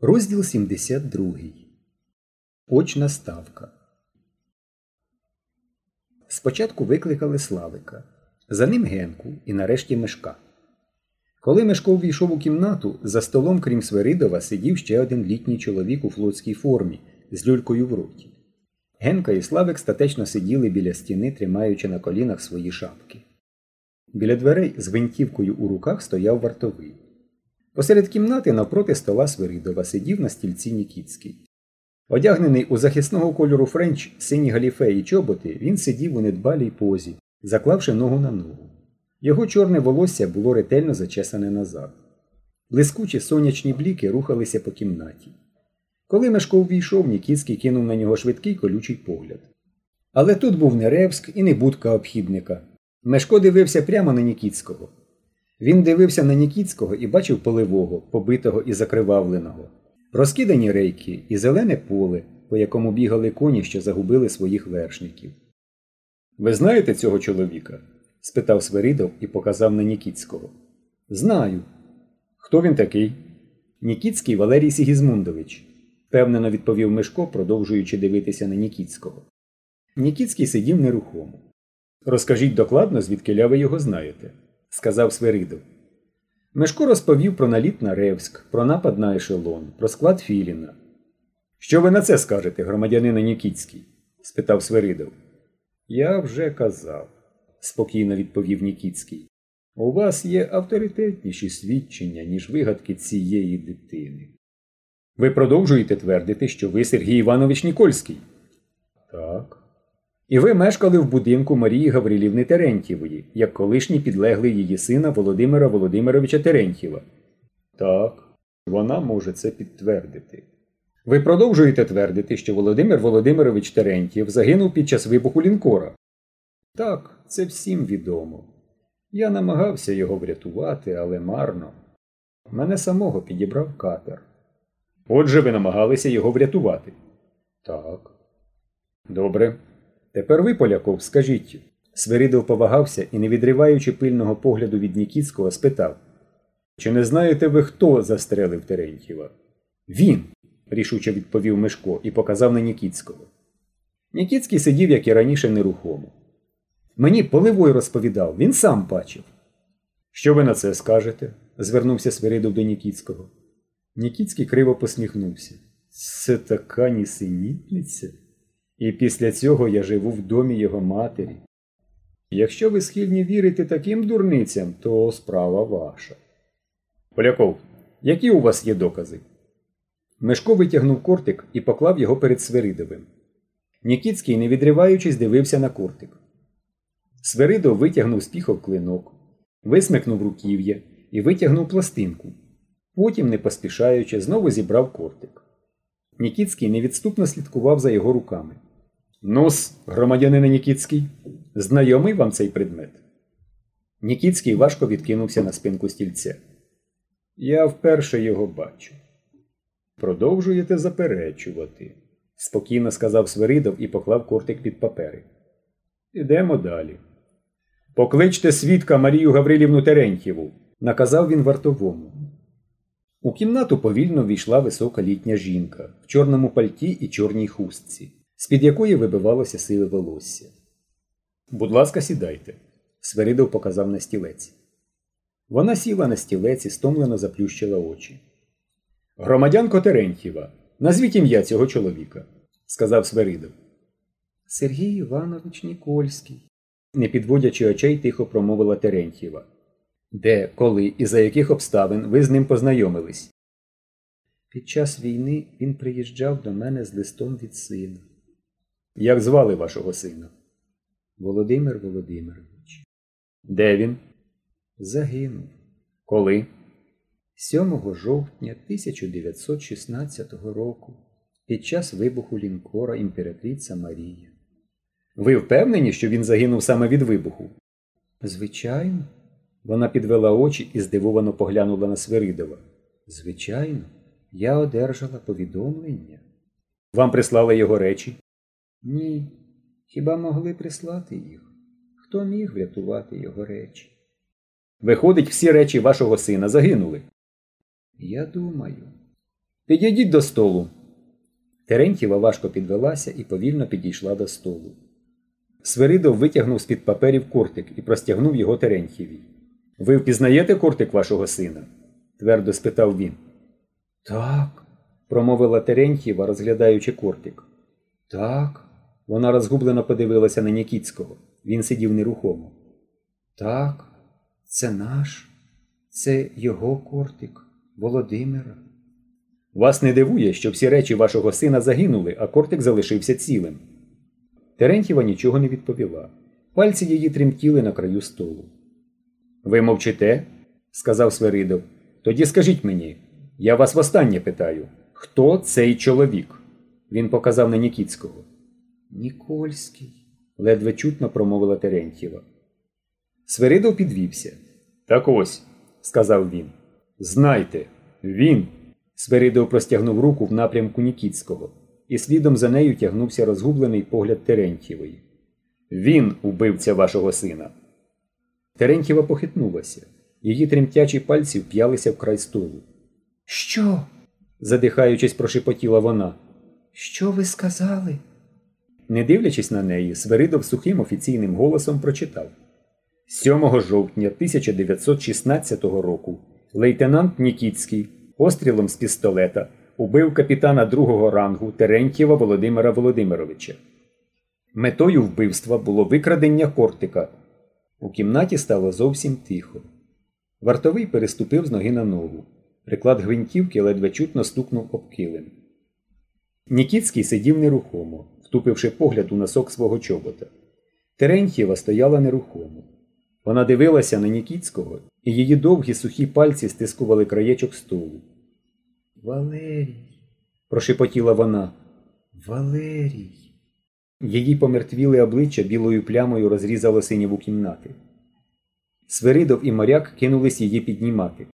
Розділ 72. Очна ставка. Спочатку викликали Славика, за ним Генку і нарешті Мешка. Коли Мешко увійшов у кімнату, за столом, крім Сверидова, сидів ще один літній чоловік у флотській формі з люлькою в роті. Генка і Славик статечно сиділи біля стіни, тримаючи на колінах свої шапки. Біля дверей з гвинтівкою у руках стояв вартовий. Посеред кімнати навпроти стола Свиридова сидів на стільці Нікіцький. Одягнений у захисного кольору френч сині галіфе і чоботи, він сидів у недбалій позі, заклавши ногу на ногу. Його чорне волосся було ретельно зачесане назад. Блискучі сонячні бліки рухалися по кімнаті. Коли Мешко увійшов, Нікіцький кинув на нього швидкий колючий погляд. Але тут був не Ревськ і не будка обхідника. Мешко дивився прямо на Нікіцького. Він дивився на Нікіцького і бачив поливого, побитого і закривавленого, розкидані рейки і зелене поле, по якому бігали коні, що загубили своїх вершників. Ви знаєте цього чоловіка? спитав Сверидов і показав на Нікіцького. Знаю. Хто він такий? Нікіцький Валерій Сігізмундович, впевнено відповів Мишко, продовжуючи дивитися на Нікіцького. Нікіцький сидів нерухомо. Розкажіть докладно, звідки ви його знаєте сказав Сверидов. Мешко розповів про наліт на Ревськ, про напад на ешелон, про склад Філіна. Що ви на це скажете, громадянина Нікіцький? спитав Сверидов. Я вже казав, спокійно відповів Нікіцький. У вас є авторитетніші свідчення, ніж вигадки цієї дитини. Ви продовжуєте твердити, що ви Сергій Іванович Нікольський? І ви мешкали в будинку Марії Гаврилівни Терентьєвої, як колишній підлеглий її сина Володимира Володимировича Терентьєва. Так, вона може це підтвердити. Ви продовжуєте твердити, що Володимир Володимирович Терентьєв загинув під час вибуху лінкора? Так, це всім відомо. Я намагався його врятувати, але марно. Мене самого підібрав катер. Отже, ви намагалися його врятувати? Так. Добре. Тепер ви, Поляков, скажіть. Свиридов повагався і, не відриваючи пильного погляду від Нікіцького, спитав Чи не знаєте ви, хто застрелив Терентьєва? Він, рішуче відповів Мишко і показав на Нікіцького. Нікіцький сидів, як і раніше, нерухомо. Мені поливой розповідав, він сам бачив. Що ви на це скажете? звернувся Свиридов до Нікіцького. Нікіцький криво посміхнувся. Це така нісенітниця. І після цього я живу в домі його матері. Якщо ви схильні вірити таким дурницям, то справа ваша. Поляков, які у вас є докази? Мешко витягнув кортик і поклав його перед Свиридовим. Нікіцький, не відриваючись, дивився на кортик. Свиридов витягнув з піхов клинок, висмикнув руків'я і витягнув пластинку. Потім, не поспішаючи, знову зібрав кортик. Нікіцький невідступно слідкував за його руками. Нос, громадянине Нікіцький, знайомий вам цей предмет? Нікіцький важко відкинувся на спинку стільця. Я вперше його бачу. Продовжуєте заперечувати, спокійно сказав Свиридов і поклав кортик під папери. Ідемо далі. Покличте свідка Марію Гаврилівну Терентьєву, наказав він вартовому. У кімнату повільно війшла висока літня жінка в чорному пальті і чорній хустці, з-під якої вибивалося сиве волосся. Будь ласка, сідайте, Сверидов показав на стілець. Вона сіла на стілець і стомлено заплющила очі. Громадянко Терентьєва, назвіть ім'я цього чоловіка, сказав Сверидов. Сергій Іванович Нікольський, не підводячи очей, тихо промовила Терентьєва. Де, коли і за яких обставин ви з ним познайомились? Під час війни він приїжджав до мене з листом від сина. Як звали вашого сина? Володимир Володимирович. Де він? Загинув. Коли? 7 жовтня 1916 року під час вибуху лінкора імператриця Марія. Ви впевнені, що він загинув саме від вибуху? Звичайно. Вона підвела очі і здивовано поглянула на Свиридова. Звичайно, я одержала повідомлення. Вам прислали його речі? Ні. Хіба могли прислати їх? Хто міг врятувати його речі? Виходить, всі речі вашого сина загинули. Я думаю. Підійдіть до столу. Терентьєва важко підвелася і повільно підійшла до столу. Свиридов витягнув з-під паперів кортик і простягнув його Терентьєві. Ви впізнаєте кортик вашого сина? твердо спитав він. Так, промовила Терентьєва, розглядаючи кортик. Так. Вона розгублено подивилася на Нікіцького. Він сидів нерухомо. Так, це наш, це його кортик, Володимира. Вас не дивує, що всі речі вашого сина загинули, а кортик залишився цілим. Терентьєва нічого не відповіла. Пальці її тремтіли на краю столу. Ви мовчите? сказав Сверидов. Тоді скажіть мені, я вас востаннє питаю, хто цей чоловік? Він показав на Нікіцького. Нікольський, ледве чутно промовила Терентьєва. Сверидов підвівся. Так ось, сказав він. Знайте, він. Сверидов простягнув руку в напрямку Нікіцького, і слідом за нею тягнувся розгублений погляд Терентьєвої. Він убивця вашого сина. Терентьєва похитнулася. Її тремтячі пальці вп'ялися в край столу. Що? задихаючись, прошепотіла вона. Що ви сказали? Не дивлячись на неї, Сверидов сухим офіційним голосом прочитав. 7 жовтня 1916 року лейтенант Нікіцький пострілом з пістолета убив капітана другого рангу Терентьєва Володимира Володимировича. Метою вбивства було викрадення кортика. У кімнаті стало зовсім тихо. Вартовий переступив з ноги на ногу. Приклад гвинтівки ледве чутно стукнув об килим. Нікіцький сидів нерухомо, втупивши погляд у носок свого чобота. Терентьєва стояла нерухомо. Вона дивилася на Нікіцького, і її довгі сухі пальці стискували краєчок столу. Валерій, прошепотіла вона. Валерій. Її помертвіле обличчя білою плямою розрізало синіву кімнати. Свиридов і моряк кинулись її піднімати.